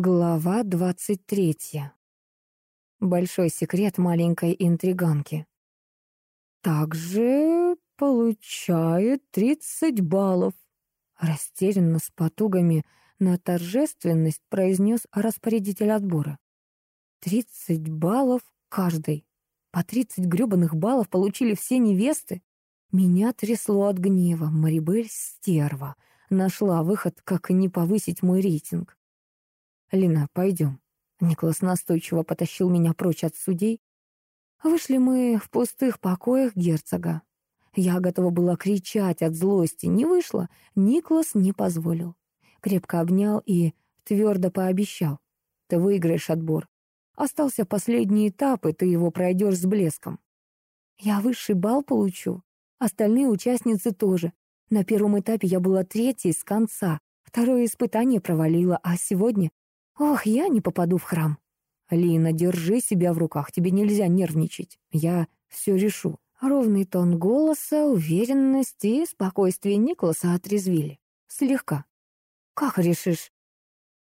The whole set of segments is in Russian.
Глава двадцать третья. Большой секрет маленькой интриганки. Также получает тридцать баллов. Растерянно с потугами на торжественность произнес распорядитель отбора. Тридцать баллов каждый. По тридцать гребаных баллов получили все невесты. Меня трясло от гнева. Марибель стерва. Нашла выход, как не повысить мой рейтинг. «Лина, пойдем». Николас настойчиво потащил меня прочь от судей. Вышли мы в пустых покоях герцога. Я готова была кричать от злости. Не вышло. Николас не позволил. Крепко обнял и твердо пообещал. Ты выиграешь отбор. Остался последний этап, и ты его пройдешь с блеском. Я высший балл получу. Остальные участницы тоже. На первом этапе я была третьей с конца. Второе испытание провалила, а сегодня Ох, я не попаду в храм. Лина, держи себя в руках, тебе нельзя нервничать. Я все решу. Ровный тон голоса, уверенность и спокойствие Николаса отрезвили. Слегка. Как решишь?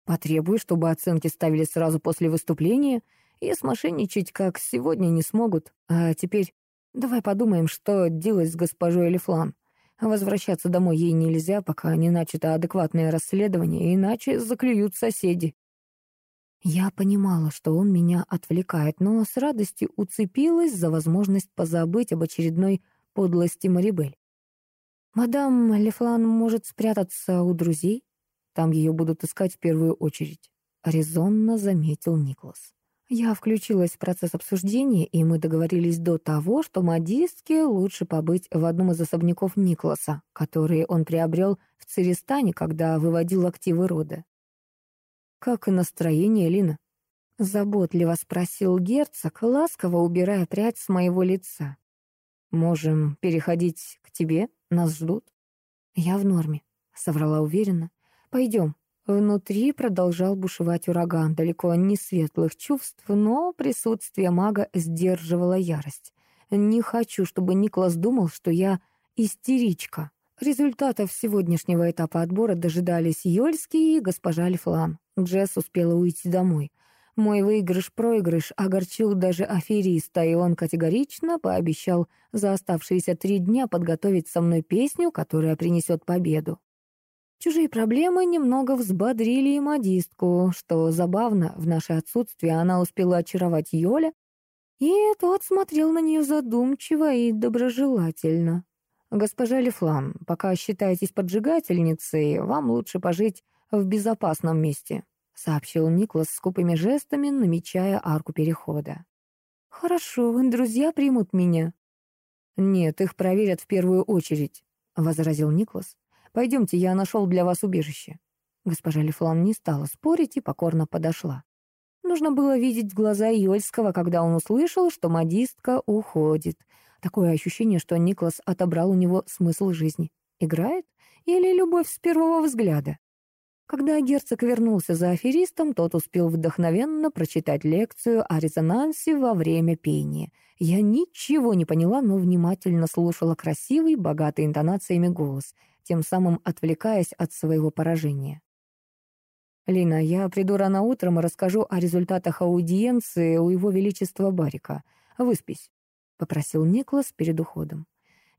Потребую, чтобы оценки ставили сразу после выступления, и смошенничать, как сегодня, не смогут. А теперь давай подумаем, что делать с госпожой Элифлан. Возвращаться домой ей нельзя, пока не начато адекватное расследование, иначе заклюют соседи. Я понимала, что он меня отвлекает, но с радостью уцепилась за возможность позабыть об очередной подлости Марибель. «Мадам Лефлан может спрятаться у друзей? Там ее будут искать в первую очередь», — резонно заметил Николас. Я включилась в процесс обсуждения, и мы договорились до того, что модистке лучше побыть в одном из особняков Николаса, которые он приобрел в Циристане, когда выводил активы рода. «Как и настроение, Лина?» — заботливо спросил герцог, ласково убирая прядь с моего лица. «Можем переходить к тебе? Нас ждут?» «Я в норме», — соврала уверенно. «Пойдем». Внутри продолжал бушевать ураган, далеко не светлых чувств, но присутствие мага сдерживало ярость. Не хочу, чтобы Никлас думал, что я истеричка. Результатов сегодняшнего этапа отбора дожидались Йольский и госпожа Лифлан. Джесс успела уйти домой. Мой выигрыш-проигрыш огорчил даже афериста, и он категорично пообещал за оставшиеся три дня подготовить со мной песню, которая принесет победу. Чужие проблемы немного взбодрили и модистку, что забавно, в наше отсутствие она успела очаровать Йоля, и тот смотрел на нее задумчиво и доброжелательно. «Госпожа Лефлан, пока считаетесь поджигательницей, вам лучше пожить в безопасном месте», — сообщил Никлас скупыми жестами, намечая арку перехода. «Хорошо, друзья примут меня». «Нет, их проверят в первую очередь», — возразил Никлас. «Пойдемте, я нашел для вас убежище». Госпожа Лефлан не стала спорить и покорно подошла. Нужно было видеть глаза Йольского, когда он услышал, что модистка уходит. Такое ощущение, что Никлас отобрал у него смысл жизни. Играет? Или любовь с первого взгляда? Когда герцог вернулся за аферистом, тот успел вдохновенно прочитать лекцию о резонансе во время пения. Я ничего не поняла, но внимательно слушала красивый, богатый интонациями голос, тем самым отвлекаясь от своего поражения. «Лина, я приду рано утром и расскажу о результатах аудиенции у его величества Барика. Выспись», — попросил Никлас перед уходом.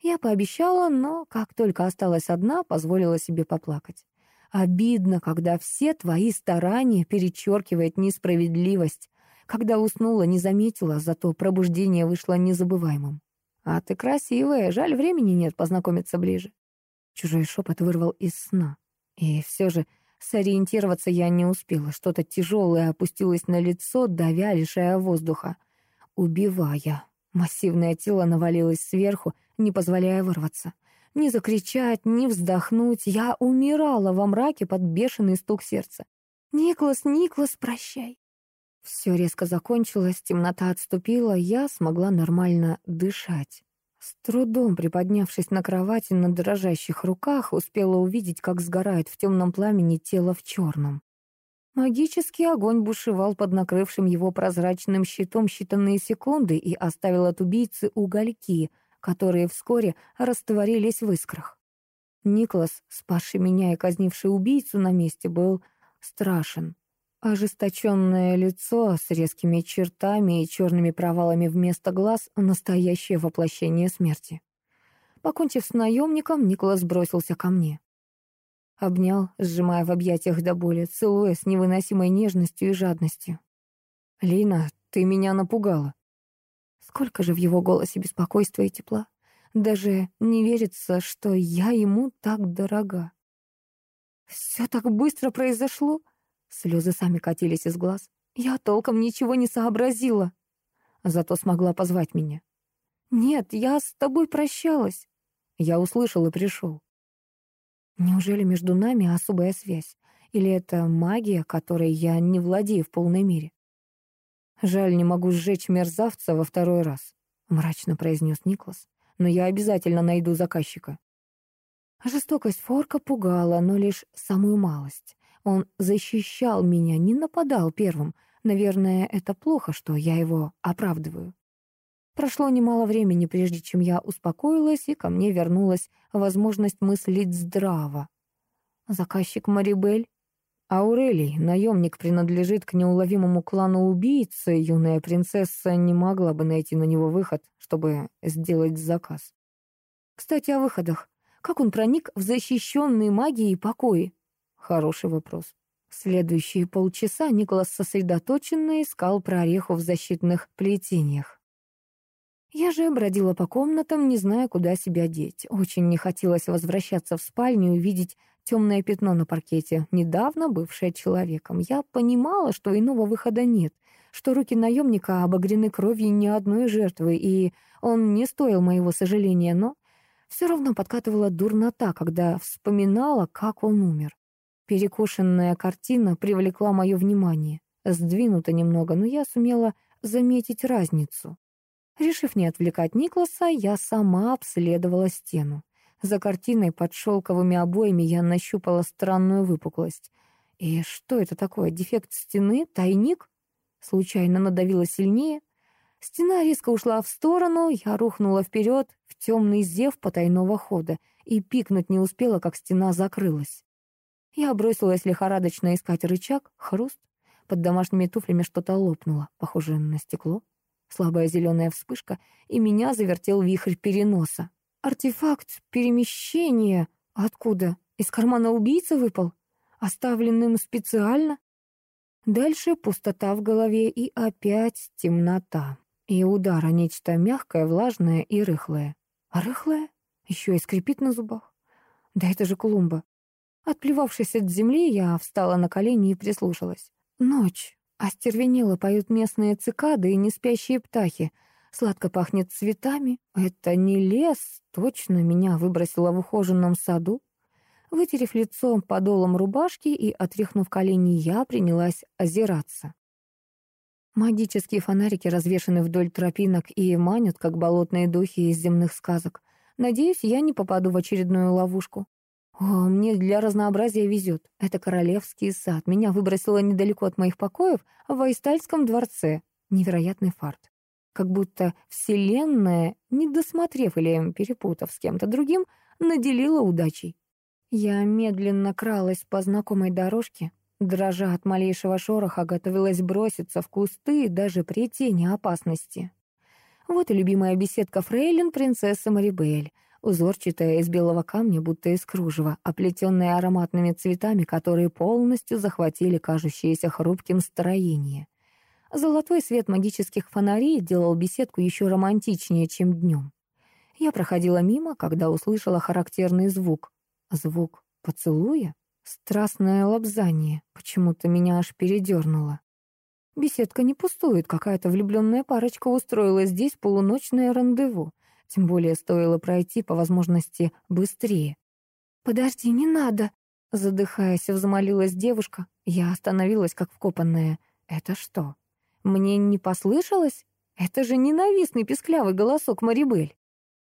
Я пообещала, но, как только осталась одна, позволила себе поплакать. Обидно, когда все твои старания перечеркивает несправедливость. Когда уснула, не заметила, зато пробуждение вышло незабываемым. А ты красивая, жаль, времени нет познакомиться ближе. Чужой шепот вырвал из сна. И все же сориентироваться я не успела. Что-то тяжелое опустилось на лицо, давя, лишая воздуха. Убивая. Массивное тело навалилось сверху, не позволяя вырваться. Ни закричать, ни вздохнуть. Я умирала во мраке под бешеный стук сердца. «Никлас, Никлас, прощай!» Все резко закончилось, темнота отступила, я смогла нормально дышать. С трудом приподнявшись на кровати на дрожащих руках, успела увидеть, как сгорает в темном пламени тело в черном. Магический огонь бушевал под накрывшим его прозрачным щитом считанные секунды и оставил от убийцы угольки — которые вскоре растворились в искрах. Никлас, спасший меня и казнивший убийцу на месте, был страшен. Ожесточенное лицо с резкими чертами и черными провалами вместо глаз — настоящее воплощение смерти. Покончив с наемником, Николас бросился ко мне. Обнял, сжимая в объятиях до боли, целуя с невыносимой нежностью и жадностью. «Лина, ты меня напугала». Сколько же в его голосе беспокойства и тепла. Даже не верится, что я ему так дорога. Все так быстро произошло. Слезы сами катились из глаз. Я толком ничего не сообразила. Зато смогла позвать меня. «Нет, я с тобой прощалась». Я услышал и пришел. Неужели между нами особая связь? Или это магия, которой я не владею в полной мере? Жаль, не могу сжечь мерзавца во второй раз, мрачно произнес Никлас. Но я обязательно найду заказчика. Жестокость Форка пугала, но лишь самую малость. Он защищал меня, не нападал первым. Наверное, это плохо, что я его оправдываю. Прошло немало времени, прежде чем я успокоилась, и ко мне вернулась возможность мыслить здраво. Заказчик Марибель? Аурелий, наемник, принадлежит к неуловимому клану убийцы. Юная принцесса не могла бы найти на него выход, чтобы сделать заказ. Кстати, о выходах. Как он проник в защищенные магией покои? Хороший вопрос. Следующие полчаса Николас сосредоточенно искал прореху в защитных плетениях. Я же бродила по комнатам, не зная, куда себя деть. Очень не хотелось возвращаться в спальню и видеть темное пятно на паркете, недавно бывшее человеком. Я понимала, что иного выхода нет, что руки наемника обогрены кровью ни одной жертвы, и он не стоил моего сожаления, но все равно подкатывала дурнота, когда вспоминала, как он умер. Перекошенная картина привлекла мое внимание. Сдвинута немного, но я сумела заметить разницу. Решив не отвлекать Никласа, я сама обследовала стену. За картиной под шелковыми обоями я нащупала странную выпуклость. И что это такое? Дефект стены? Тайник? Случайно надавила сильнее. Стена резко ушла в сторону, я рухнула вперед в темный зев потайного хода и пикнуть не успела, как стена закрылась. Я бросилась лихорадочно искать рычаг, хруст. Под домашними туфлями что-то лопнуло, похоже на стекло. Слабая зеленая вспышка, и меня завертел вихрь переноса. Артефакт перемещения. Откуда? Из кармана убийцы выпал? Оставленным специально? Дальше пустота в голове и опять темнота. И удара нечто мягкое, влажное и рыхлое. А рыхлое? Еще и скрипит на зубах. Да это же клумба. Отплевавшись от земли, я встала на колени и прислушалась. Ночь. Остервенело поют местные цикады и неспящие птахи. Сладко пахнет цветами. Это не лес, точно меня выбросило в ухоженном саду. Вытерев лицо подолом рубашки и отряхнув колени, я принялась озираться. Магические фонарики развешаны вдоль тропинок и манят, как болотные духи из земных сказок. Надеюсь, я не попаду в очередную ловушку. О, мне для разнообразия везет. Это королевский сад. Меня выбросило недалеко от моих покоев в Айстальском дворце. Невероятный фарт. Как будто вселенная, не досмотрев или перепутав с кем-то другим, наделила удачей. Я медленно кралась по знакомой дорожке, дрожа от малейшего шороха, готовилась броситься в кусты даже при тени опасности. Вот и любимая беседка фрейлин принцессы Марибель — узорчатая из белого камня, будто из кружева, оплетенная ароматными цветами, которые полностью захватили кажущееся хрупким строение. Золотой свет магических фонарей делал беседку еще романтичнее, чем днем. Я проходила мимо, когда услышала характерный звук. Звук поцелуя? Страстное лобзание. Почему-то меня аж передернуло. Беседка не пустует, какая-то влюбленная парочка устроила здесь полуночное рандеву. Тем более стоило пройти, по возможности, быстрее. «Подожди, не надо!» Задыхаясь, взмолилась девушка. Я остановилась, как вкопанная. «Это что? Мне не послышалось? Это же ненавистный песклявый голосок Марибель!»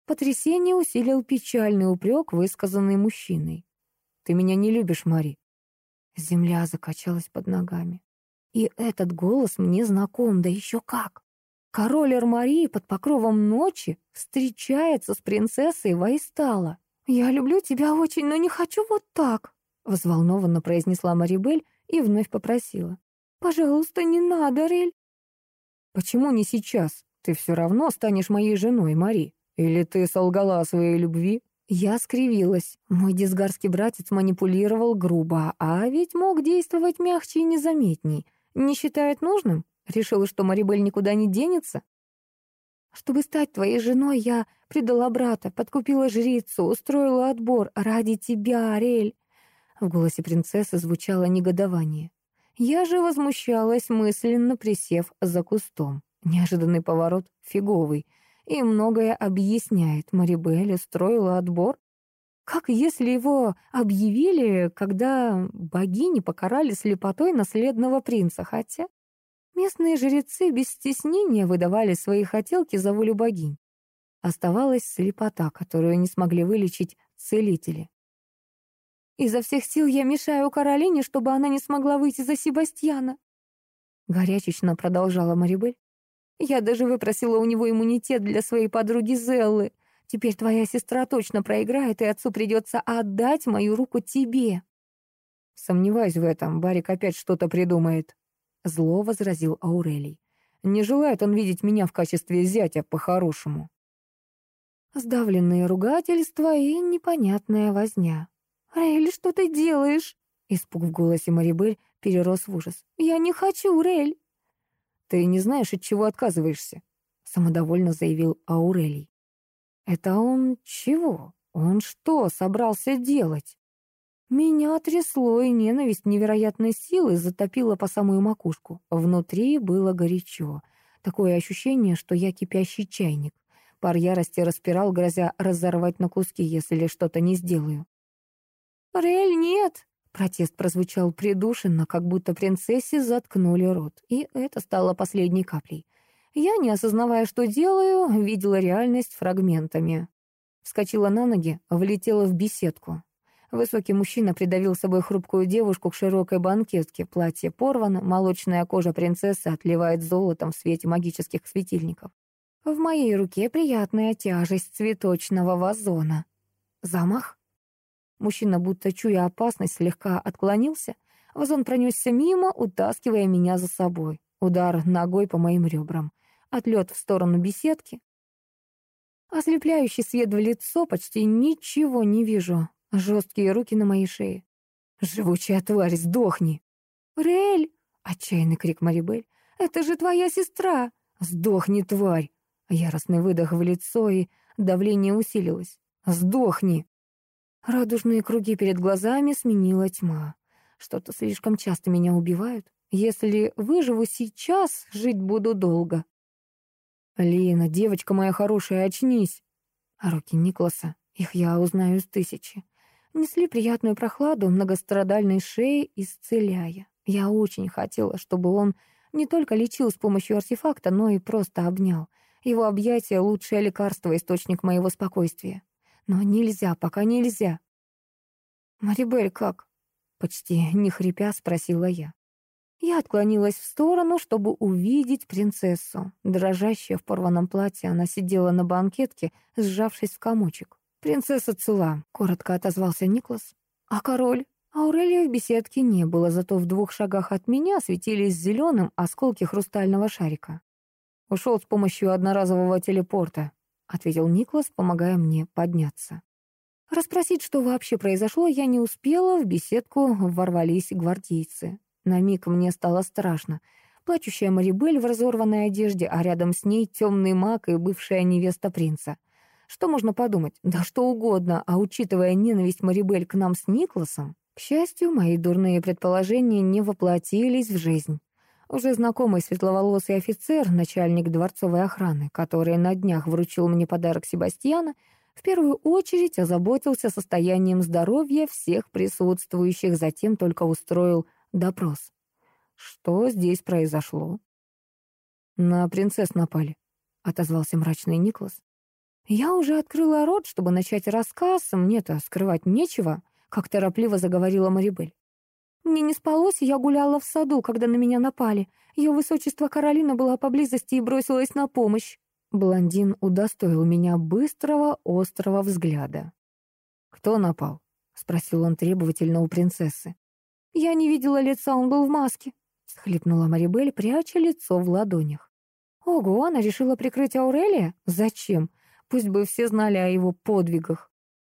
Потрясение усилил печальный упрек, высказанный мужчиной. «Ты меня не любишь, Мари!» Земля закачалась под ногами. И этот голос мне знаком, да еще как. Король Армарии под покровом ночи встречается с принцессой Вайстала. «Я люблю тебя очень, но не хочу вот так», — взволнованно произнесла Марибель и вновь попросила. «Пожалуйста, не надо, Рель!» «Почему не сейчас? Ты все равно станешь моей женой, Мари. Или ты солгала о своей любви?» Я скривилась. Мой дисгарский братец манипулировал грубо, а ведь мог действовать мягче и незаметней. Не считает нужным? Решила, что Марибель никуда не денется? Чтобы стать твоей женой, я предала брата, подкупила жрицу, устроила отбор ради тебя, Ариэль. В голосе принцессы звучало негодование. Я же возмущалась, мысленно присев за кустом. Неожиданный поворот, фиговый. И многое объясняет. Марибель устроила отбор. Как если его объявили, когда богини покарали слепотой наследного принца, хотя местные жрецы без стеснения выдавали свои хотелки за волю богинь. Оставалась слепота, которую не смогли вылечить целители. Изо всех сил я мешаю Каролине, чтобы она не смогла выйти за Себастьяна. Горячечно продолжала Марибель. Я даже выпросила у него иммунитет для своей подруги Зеллы. Теперь твоя сестра точно проиграет, и отцу придется отдать мою руку тебе. Сомневаюсь в этом, Барик опять что-то придумает. Зло возразил Аурелий. Не желает он видеть меня в качестве зятя по-хорошему. Сдавленные ругательства и непонятная возня. «Рель, что ты делаешь?» Испуг в голосе Марибель перерос в ужас. «Я не хочу, Рель!» «Ты не знаешь, от чего отказываешься», — самодовольно заявил Аурелий. «Это он чего? Он что собрался делать?» Меня трясло, и ненависть невероятной силы затопила по самую макушку. Внутри было горячо. Такое ощущение, что я кипящий чайник. Пар ярости распирал, грозя разорвать на куски, если что-то не сделаю. «Рель, нет!» Протест прозвучал придушенно, как будто принцессе заткнули рот, и это стало последней каплей. Я, не осознавая, что делаю, видела реальность фрагментами. Вскочила на ноги, влетела в беседку. Высокий мужчина придавил собой хрупкую девушку к широкой банкетке. Платье порвано, молочная кожа принцессы отливает золотом в свете магических светильников. В моей руке приятная тяжесть цветочного вазона. Замах. Мужчина, будто чуя опасность, слегка отклонился. Вазон пронесся мимо, утаскивая меня за собой. Удар ногой по моим ребрам. Отлет в сторону беседки. Ослепляющий свет в лицо, почти ничего не вижу. Жесткие руки на моей шее. «Живучая тварь, сдохни!» «Рель!» — отчаянный крик Марибель. «Это же твоя сестра!» «Сдохни, тварь!» Яростный выдох в лицо, и давление усилилось. «Сдохни!» Радужные круги перед глазами сменила тьма. Что-то слишком часто меня убивают. Если выживу сейчас, жить буду долго. Лина, девочка моя хорошая, очнись. А руки Никласа, их я узнаю с тысячи. Несли приятную прохладу многострадальной шеи, исцеляя. Я очень хотела, чтобы он не только лечил с помощью артефакта, но и просто обнял. Его объятия — лучшее лекарство, источник моего спокойствия. Но нельзя, пока нельзя. «Марибель, как?» — почти не хрипя спросила я. Я отклонилась в сторону, чтобы увидеть принцессу. Дрожащая в порванном платье, она сидела на банкетке, сжавшись в комочек. «Принцесса цела», — коротко отозвался Никлас. «А король?» Аурелия в беседке не было, зато в двух шагах от меня светились зеленым осколки хрустального шарика. Ушел с помощью одноразового телепорта ответил Никлас, помогая мне подняться. Расспросить, что вообще произошло, я не успела, в беседку ворвались гвардейцы. На миг мне стало страшно. Плачущая Марибель в разорванной одежде, а рядом с ней темный маг и бывшая невеста принца. Что можно подумать? Да что угодно, а учитывая ненависть Марибель к нам с Никласом, к счастью, мои дурные предположения не воплотились в жизнь. Уже знакомый светловолосый офицер, начальник дворцовой охраны, который на днях вручил мне подарок Себастьяна, в первую очередь озаботился состоянием здоровья всех присутствующих, затем только устроил допрос. Что здесь произошло? На принцесс напали, отозвался мрачный Никлас. Я уже открыла рот, чтобы начать рассказ, мне-то скрывать нечего, как торопливо заговорила Марибель. Мне не спалось, я гуляла в саду, когда на меня напали. Ее высочество Каролина была поблизости и бросилась на помощь. Блондин удостоил меня быстрого, острого взгляда. «Кто напал?» — спросил он требовательно у принцессы. «Я не видела лица, он был в маске», — с всхлипнула Марибель, пряча лицо в ладонях. Ого, она решила прикрыть Аурелия? Зачем? Пусть бы все знали о его подвигах.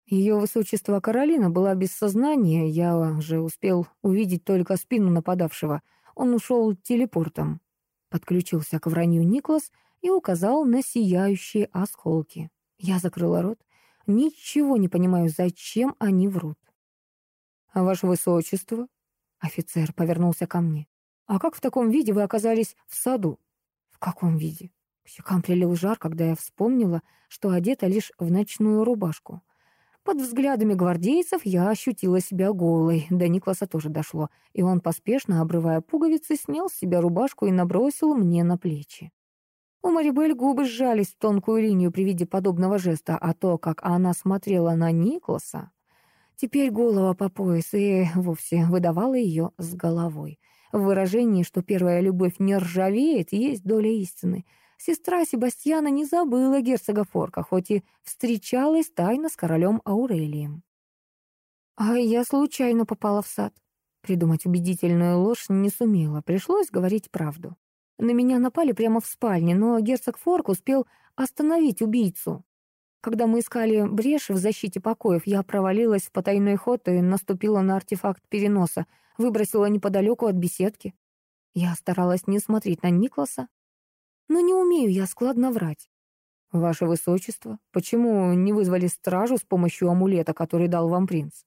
Ее высочество Каролина была без сознания, я уже успел увидеть только спину нападавшего. Он ушел телепортом. Подключился к вранью Никлас и указал на сияющие осколки. Я закрыла рот. Ничего не понимаю, зачем они врут. «А ваше высочество?» Офицер повернулся ко мне. «А как в таком виде вы оказались в саду?» «В каком виде?» К щекам прилил жар, когда я вспомнила, что одета лишь в ночную рубашку. Под взглядами гвардейцев я ощутила себя голой. До Никласа тоже дошло, и он, поспешно обрывая пуговицы, снял с себя рубашку и набросил мне на плечи. У Марибель губы сжались в тонкую линию при виде подобного жеста, а то, как она смотрела на Никласа, теперь голова по пояс и вовсе выдавала ее с головой. В выражении, что первая любовь не ржавеет, есть доля истины — Сестра Себастьяна не забыла герцога Форка, хоть и встречалась тайно с королем Аурелием. А я случайно попала в сад. Придумать убедительную ложь не сумела, пришлось говорить правду. На меня напали прямо в спальне, но герцог Форк успел остановить убийцу. Когда мы искали брешь в защите покоев, я провалилась в потайной ход и наступила на артефакт переноса, выбросила неподалеку от беседки. Я старалась не смотреть на Никласа, но не умею я складно врать. Ваше Высочество, почему не вызвали стражу с помощью амулета, который дал вам принц?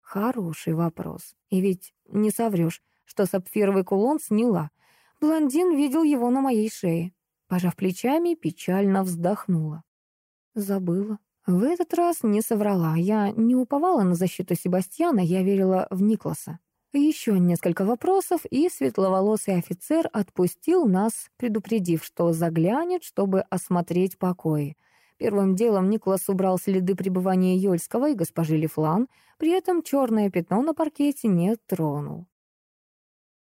Хороший вопрос. И ведь не соврешь, что сапфировый кулон сняла. Блондин видел его на моей шее. Пожав плечами, печально вздохнула. Забыла. В этот раз не соврала. Я не уповала на защиту Себастьяна, я верила в Никласа. Еще несколько вопросов, и светловолосый офицер отпустил нас, предупредив, что заглянет, чтобы осмотреть покои. Первым делом Никлас убрал следы пребывания Йольского и госпожи Лифлан, при этом черное пятно на паркете не тронул.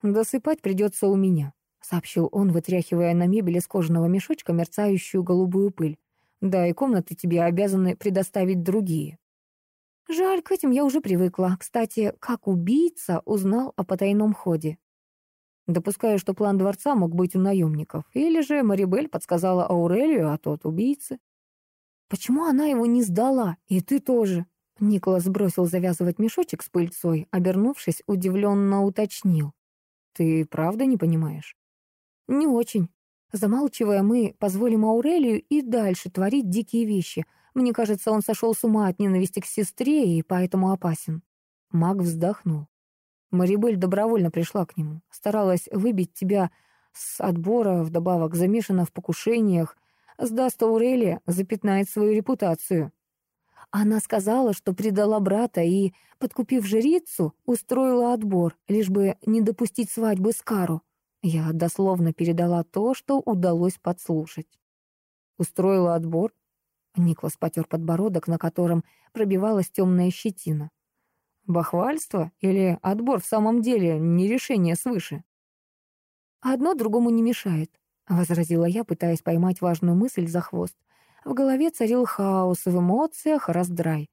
«Досыпать придется у меня», — сообщил он, вытряхивая на мебель из кожаного мешочка мерцающую голубую пыль. «Да, и комнаты тебе обязаны предоставить другие». Жаль, к этим я уже привыкла. Кстати, как убийца узнал о потайном ходе? Допускаю, что план дворца мог быть у наемников. Или же Марибель подсказала Аурелию, а тот убийцы. Почему она его не сдала? И ты тоже. Николас бросил завязывать мешочек с пыльцой, обернувшись, удивленно уточнил. Ты правда не понимаешь? Не очень. Замалчивая, мы позволим Аурелию и дальше творить дикие вещи — мне кажется, он сошел с ума от ненависти к сестре и поэтому опасен. Маг вздохнул. Марибель добровольно пришла к нему. Старалась выбить тебя с отбора, вдобавок замешана в покушениях. Сдаст Аурелия, запятнает свою репутацию. Она сказала, что предала брата и, подкупив жрицу, устроила отбор, лишь бы не допустить свадьбы с Кару. Я дословно передала то, что удалось подслушать. Устроила отбор? Никлас потер подбородок, на котором пробивалась темная щетина. Бахвальство или отбор в самом деле не решение свыше? Одно другому не мешает, возразила я, пытаясь поймать важную мысль за хвост. В голове царил хаос, в эмоциях раздрай.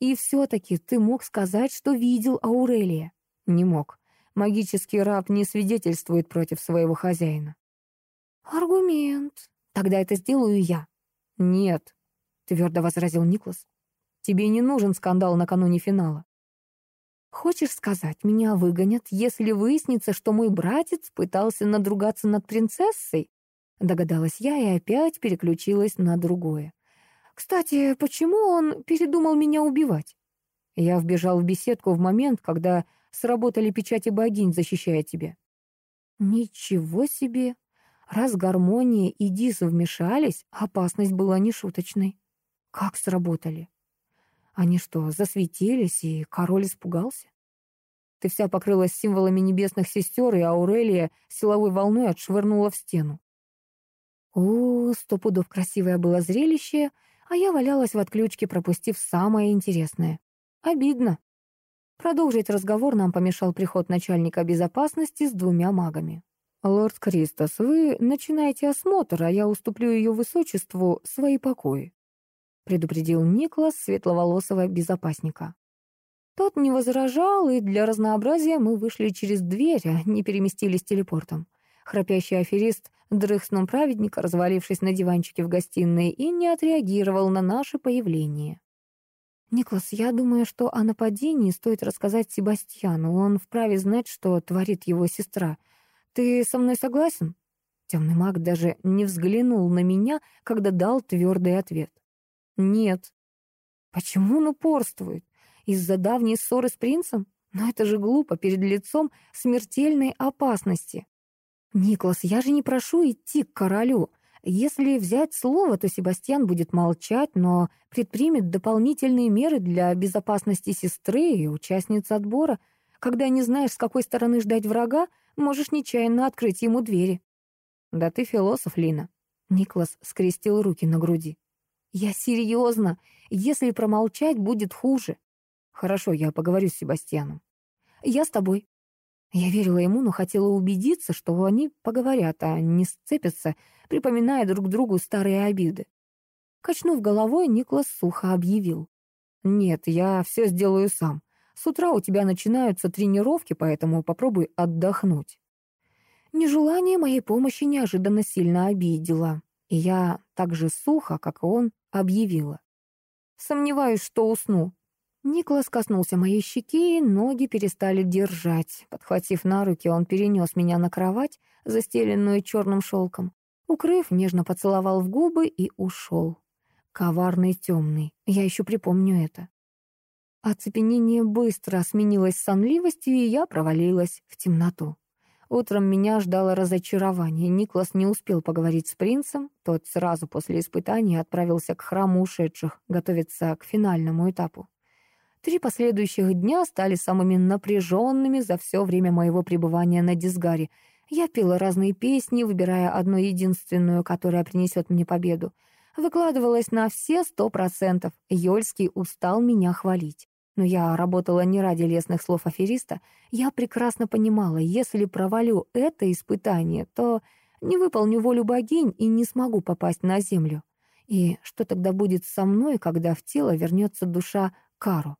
И все-таки ты мог сказать, что видел Аурелия. Не мог. Магический раб не свидетельствует против своего хозяина. Аргумент. Тогда это сделаю я. Нет, — твердо возразил Никлас. «Тебе не нужен скандал накануне финала». «Хочешь сказать, меня выгонят, если выяснится, что мой братец пытался надругаться над принцессой?» Догадалась я и опять переключилась на другое. «Кстати, почему он передумал меня убивать?» Я вбежал в беседку в момент, когда сработали печати богинь, защищая тебя. «Ничего себе! Раз гармония и Дис вмешались, опасность была нешуточной. Как сработали? Они что, засветились, и король испугался? Ты вся покрылась символами небесных сестер, и Аурелия силовой волной отшвырнула в стену. О, сто пудов красивое было зрелище, а я валялась в отключке, пропустив самое интересное. Обидно. Продолжить разговор нам помешал приход начальника безопасности с двумя магами. «Лорд Кристос, вы начинаете осмотр, а я уступлю ее высочеству свои покои». — предупредил Никлас светловолосого безопасника. Тот не возражал, и для разнообразия мы вышли через дверь, а не переместились телепортом. Храпящий аферист дрых сном праведника, развалившись на диванчике в гостиной, и не отреагировал на наше появление. «Никлас, я думаю, что о нападении стоит рассказать Себастьяну. Он вправе знать, что творит его сестра. Ты со мной согласен?» Темный маг даже не взглянул на меня, когда дал твердый ответ. «Нет». «Почему он упорствует? Из-за давней ссоры с принцем? Но это же глупо перед лицом смертельной опасности. Никлас, я же не прошу идти к королю. Если взять слово, то Себастьян будет молчать, но предпримет дополнительные меры для безопасности сестры и участниц отбора. Когда не знаешь, с какой стороны ждать врага, можешь нечаянно открыть ему двери. Да ты философ, Лина. Никлас скрестил руки на груди. Я серьезно. Если промолчать, будет хуже. Хорошо, я поговорю с Себастьяном. Я с тобой. Я верила ему, но хотела убедиться, что они поговорят, а не сцепятся, припоминая друг другу старые обиды. Качнув головой, Никлас сухо объявил. «Нет, я все сделаю сам. С утра у тебя начинаются тренировки, поэтому попробуй отдохнуть». Нежелание моей помощи неожиданно сильно обидело, и я так же сухо, как и он, объявила. «Сомневаюсь, что усну. Николас коснулся моей щеки, и ноги перестали держать. Подхватив на руки, он перенес меня на кровать, застеленную черным шелком. Укрыв, нежно поцеловал в губы и ушел. Коварный темный, я еще припомню это. Оцепенение быстро сменилось сонливостью, и я провалилась в темноту. Утром меня ждало разочарование. Никлас не успел поговорить с принцем. Тот сразу после испытания отправился к храму ушедших, готовиться к финальному этапу. Три последующих дня стали самыми напряженными за все время моего пребывания на Дисгаре. Я пела разные песни, выбирая одну единственную, которая принесет мне победу. Выкладывалась на все сто процентов. Йольский устал меня хвалить. Но я работала не ради лестных слов афериста. Я прекрасно понимала, если провалю это испытание, то не выполню волю богинь и не смогу попасть на землю. И что тогда будет со мной, когда в тело вернется душа Кару?